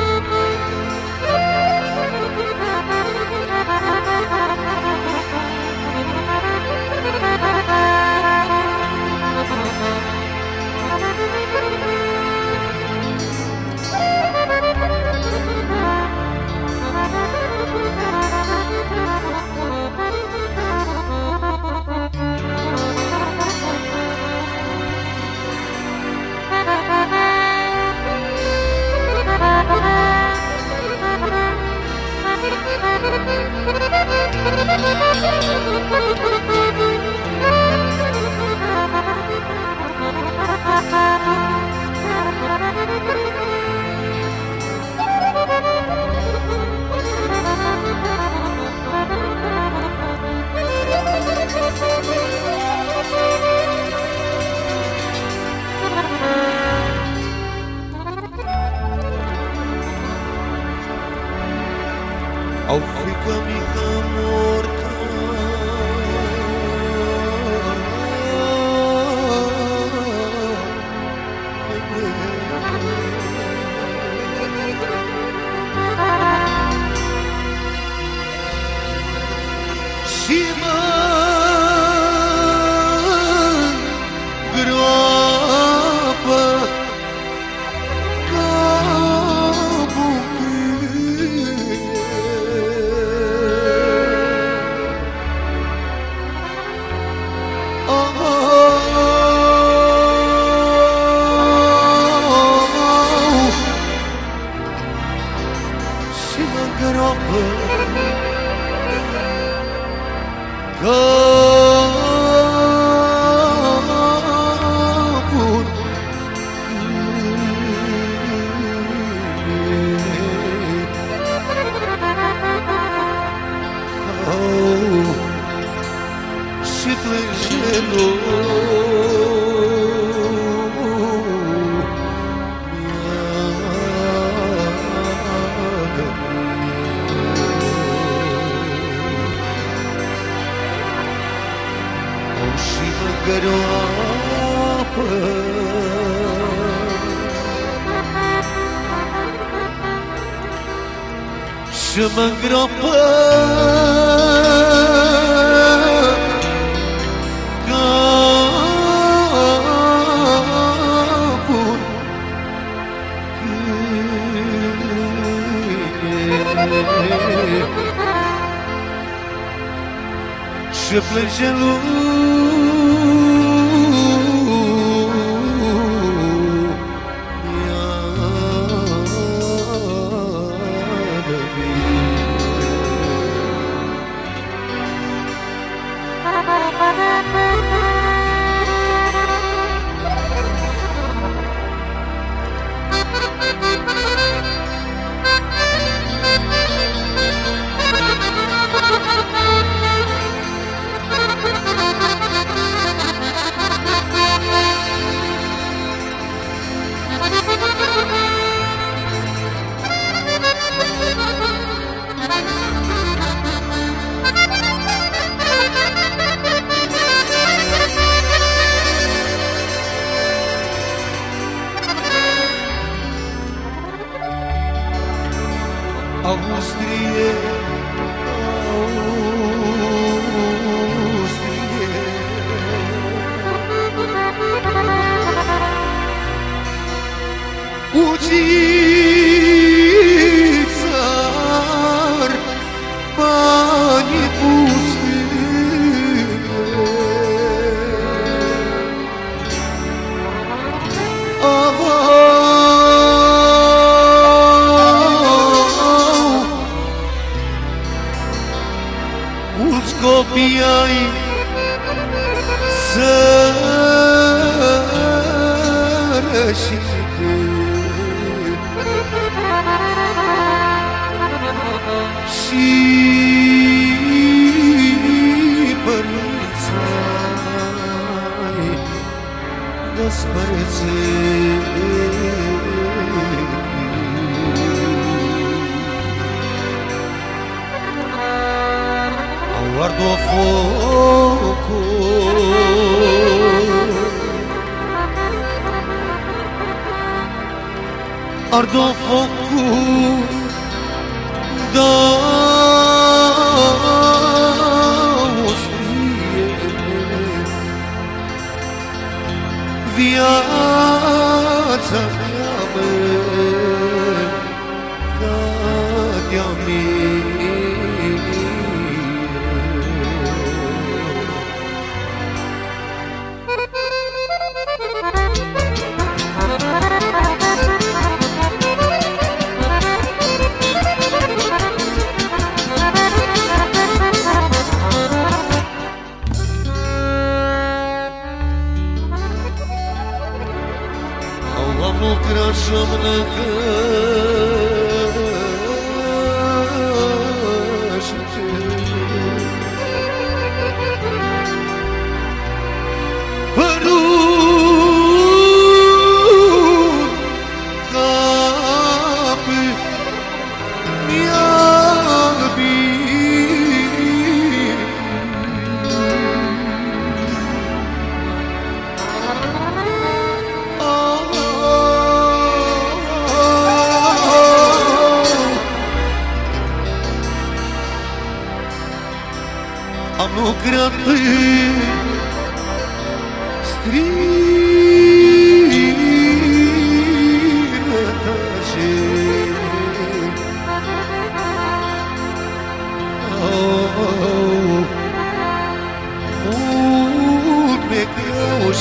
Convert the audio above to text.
Au Și capul Oh, și plânge garopa. Chama garopa, campo que se. Austrie, Austrie. scopiai sărășite Și guardou fogo. Ardou fogo. da Am lucrat în străinătate Oh, mult mi-e greu